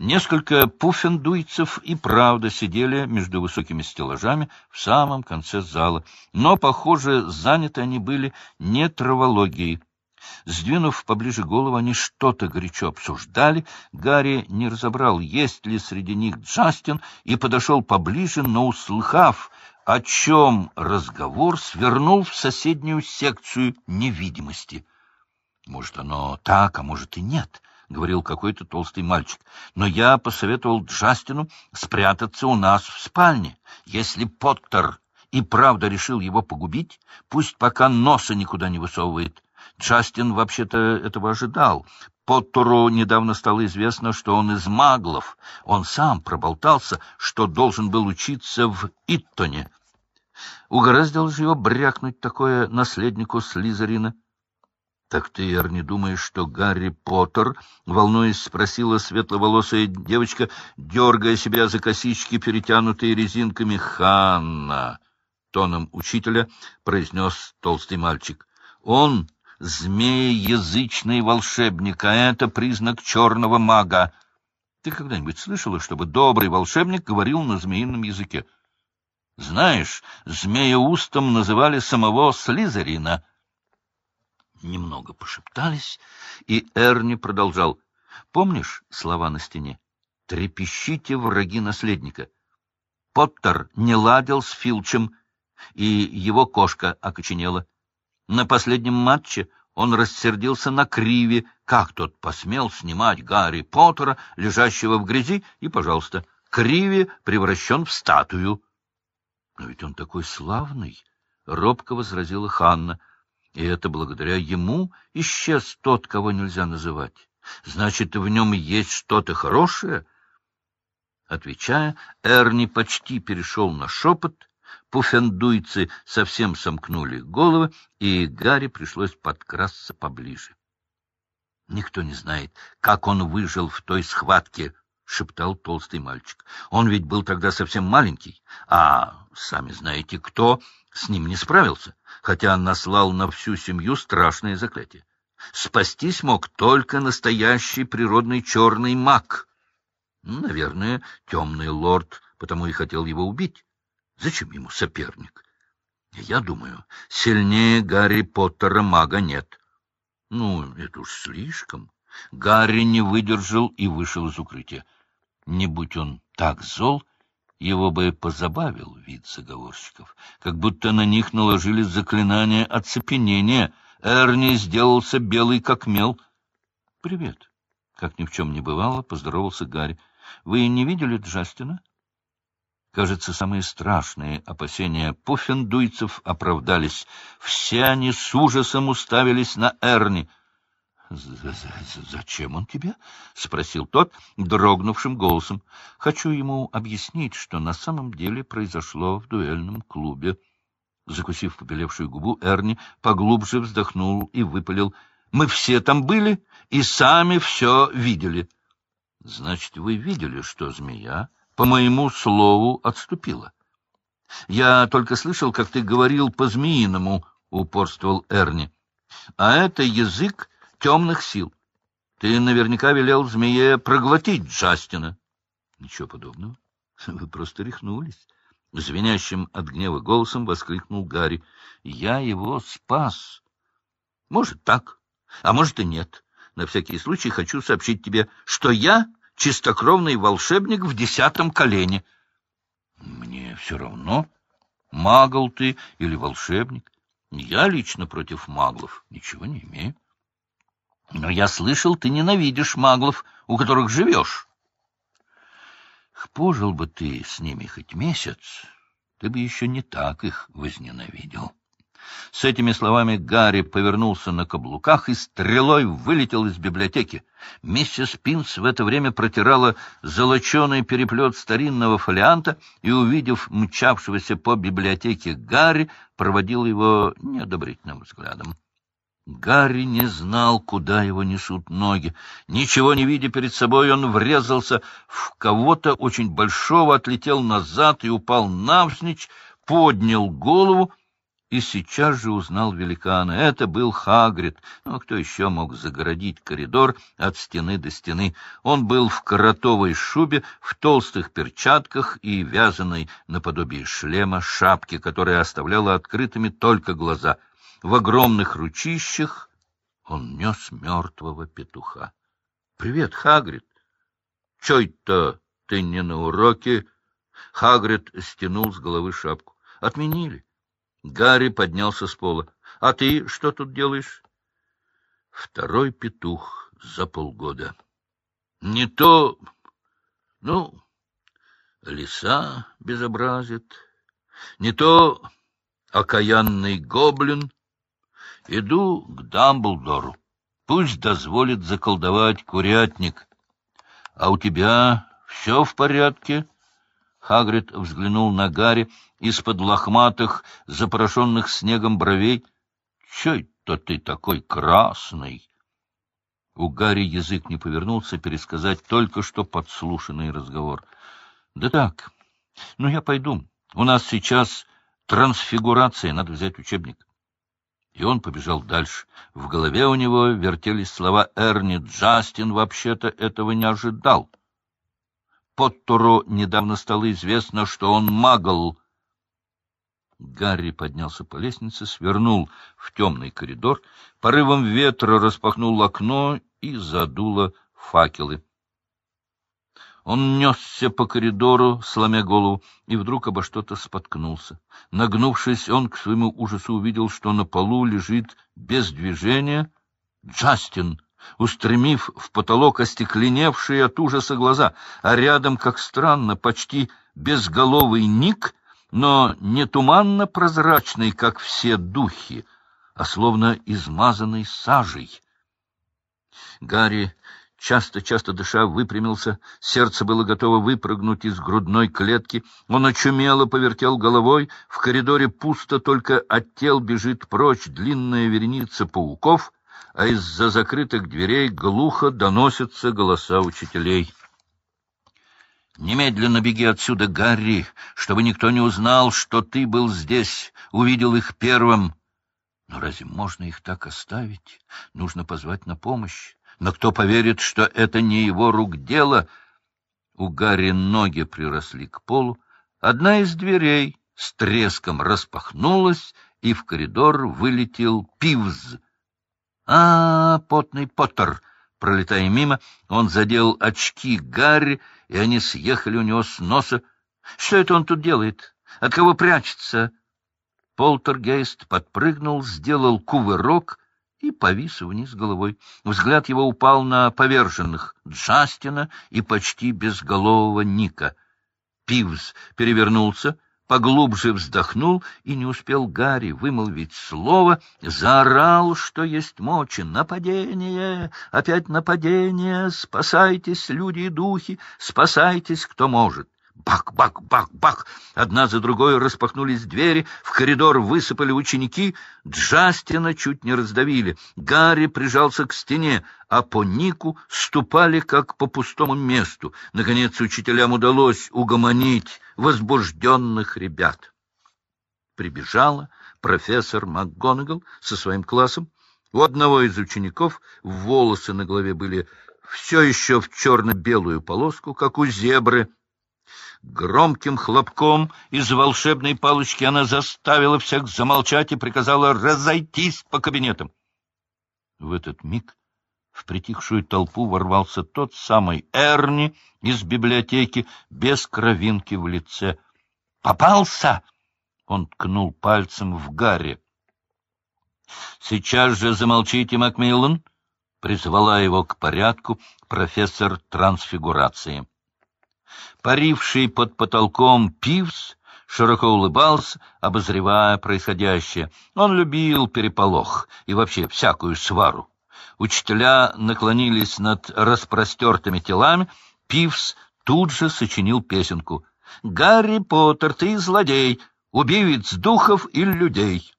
Несколько пуффендуйцев и правда сидели между высокими стеллажами в самом конце зала, но, похоже, заняты они были не травологией. Сдвинув поближе голову, они что-то горячо обсуждали. Гарри не разобрал, есть ли среди них Джастин, и подошел поближе, но, услыхав, о чем разговор, свернул в соседнюю секцию невидимости. Может, оно так, а может и нет, — говорил какой-то толстый мальчик. Но я посоветовал Джастину спрятаться у нас в спальне. Если Поттер и правда решил его погубить, пусть пока носа никуда не высовывает. Джастин вообще-то этого ожидал. Поттеру недавно стало известно, что он из маглов. Он сам проболтался, что должен был учиться в Иттоне. Угораздило же его брякнуть такое наследнику Слизерина. — Так ты, Эрни, думаешь, что Гарри Поттер, — волнуясь, спросила светловолосая девочка, дергая себя за косички, перетянутые резинками, — Ханна, — тоном учителя произнес толстый мальчик. — Он змееязычный волшебник, а это признак черного мага. Ты когда-нибудь слышала, чтобы добрый волшебник говорил на змеином языке? — знаешь, змееустом называли самого Слизерина. Немного пошептались, и Эрни продолжал. Помнишь слова на стене? «Трепещите, враги наследника». Поттер не ладил с Филчем, и его кошка окоченела. На последнем матче он рассердился на Криви, как тот посмел снимать Гарри Поттера, лежащего в грязи, и, пожалуйста, Криви превращен в статую. Но ведь он такой славный, — робко возразила Ханна. И это благодаря ему исчез тот, кого нельзя называть. Значит, в нем есть что-то хорошее? Отвечая, Эрни почти перешел на шепот, пуфендуйцы совсем сомкнули головы, и Гарри пришлось подкрасться поближе. Никто не знает, как он выжил в той схватке, — шептал толстый мальчик. — Он ведь был тогда совсем маленький, а сами знаете, кто с ним не справился, хотя наслал на всю семью страшное заклятие. Спастись мог только настоящий природный черный маг. Наверное, темный лорд потому и хотел его убить. Зачем ему соперник? Я думаю, сильнее Гарри Поттера мага нет. Ну, это уж слишком. Гарри не выдержал и вышел из укрытия. Не будь он так зол, его бы позабавил вид заговорщиков, как будто на них наложили заклинание оцепенения. Эрни сделался белый как мел. — Привет. Как ни в чем не бывало, поздоровался Гарри. — Вы не видели Джастина? Кажется, самые страшные опасения пуффендуйцев оправдались. Все они с ужасом уставились на Эрни —— Зачем он тебе? — спросил тот дрогнувшим голосом. — Хочу ему объяснить, что на самом деле произошло в дуэльном клубе. Закусив побелевшую губу, Эрни поглубже вздохнул и выпалил. — Мы все там были и сами все видели. — Значит, вы видели, что змея, по моему слову, отступила? — Я только слышал, как ты говорил по-змеиному, — упорствовал Эрни. — А это язык темных сил. Ты наверняка велел змее проглотить Джастина. Ничего подобного. Вы просто рехнулись. Звенящим от гнева голосом воскликнул Гарри. Я его спас. Может, так, а может и нет. На всякий случай хочу сообщить тебе, что я чистокровный волшебник в десятом колене. Мне все равно, магл ты или волшебник. Я лично против маглов ничего не имею. Но я слышал, ты ненавидишь маглов, у которых живешь. Пожил бы ты с ними хоть месяц, ты бы еще не так их возненавидел. С этими словами Гарри повернулся на каблуках и стрелой вылетел из библиотеки. Миссис Пинс в это время протирала золоченый переплет старинного фолианта и, увидев мчавшегося по библиотеке Гарри, проводила его неодобрительным взглядом. Гарри не знал, куда его несут ноги. Ничего не видя перед собой, он врезался в кого-то очень большого, отлетел назад и упал навзничь, поднял голову и сейчас же узнал великана. Это был Хагрид. Ну, кто еще мог загородить коридор от стены до стены? Он был в коротовой шубе, в толстых перчатках и вязаной наподобие шлема шапке, которая оставляла открытыми только глаза. В огромных ручищах он нес мертвого петуха. — Привет, Хагрид! — Чой-то ты не на уроке? Хагрид стянул с головы шапку. — Отменили. Гарри поднялся с пола. — А ты что тут делаешь? — Второй петух за полгода. — Не то... Ну, лиса безобразит, не то окаянный гоблин. Иду к Дамблдору. Пусть дозволит заколдовать курятник. А у тебя все в порядке? Хагрид взглянул на Гарри из-под лохматых, запорошенных снегом бровей. — Чей-то ты такой красный? У Гарри язык не повернулся пересказать только что подслушанный разговор. — Да так. Ну, я пойду. У нас сейчас трансфигурация, надо взять учебник. И он побежал дальше. В голове у него вертелись слова Эрни. Джастин вообще-то этого не ожидал. Поттеру недавно стало известно, что он магл. Гарри поднялся по лестнице, свернул в темный коридор, порывом ветра распахнул окно и задуло факелы. Он несся по коридору, сломя голову, и вдруг обо что-то споткнулся. Нагнувшись, он к своему ужасу увидел, что на полу лежит без движения Джастин устремив в потолок остекленевшие от ужаса глаза, а рядом, как странно, почти безголовый Ник, но не туманно-прозрачный, как все духи, а словно измазанный сажей. Гарри, часто-часто дыша, выпрямился, сердце было готово выпрыгнуть из грудной клетки, он очумело повертел головой, в коридоре пусто, только от тел бежит прочь длинная вереница пауков — а из-за закрытых дверей глухо доносятся голоса учителей. «Немедленно беги отсюда, Гарри, чтобы никто не узнал, что ты был здесь, увидел их первым». Но разве можно их так оставить? Нужно позвать на помощь. Но кто поверит, что это не его рук дело? У Гарри ноги приросли к полу. Одна из дверей с треском распахнулась, и в коридор вылетел Пивз — а, потный Поттер! Пролетая мимо, он задел очки Гарри, и они съехали у него с носа. Что это он тут делает? От кого прячется? Полтергейст подпрыгнул, сделал кувырок и повис вниз головой. Взгляд его упал на поверженных Джастина и почти безголового Ника. Пивз перевернулся — поглубже вздохнул, и не успел Гарри вымолвить слово, заорал, что есть мочи. «Нападение! Опять нападение! Спасайтесь, люди и духи! Спасайтесь, кто может!» Бах, бах, бах, бах! Одна за другой распахнулись двери, в коридор высыпали ученики, Джастина чуть не раздавили, Гарри прижался к стене, а по Нику ступали, как по пустому месту. Наконец учителям удалось угомонить возбужденных ребят. Прибежала профессор МакГонагал со своим классом. У одного из учеников волосы на голове были все еще в черно-белую полоску, как у зебры — Громким хлопком из волшебной палочки она заставила всех замолчать и приказала разойтись по кабинетам. В этот миг в притихшую толпу ворвался тот самый Эрни из библиотеки без кровинки в лице. «Попался!» — он ткнул пальцем в Гарри. «Сейчас же замолчите, Макмиллан!» — призвала его к порядку профессор трансфигурации. Паривший под потолком Пивс широко улыбался, обозревая происходящее. Он любил переполох и вообще всякую свару. Учителя наклонились над распростертыми телами. Пивс тут же сочинил песенку. «Гарри Поттер, ты злодей, убивец духов и людей».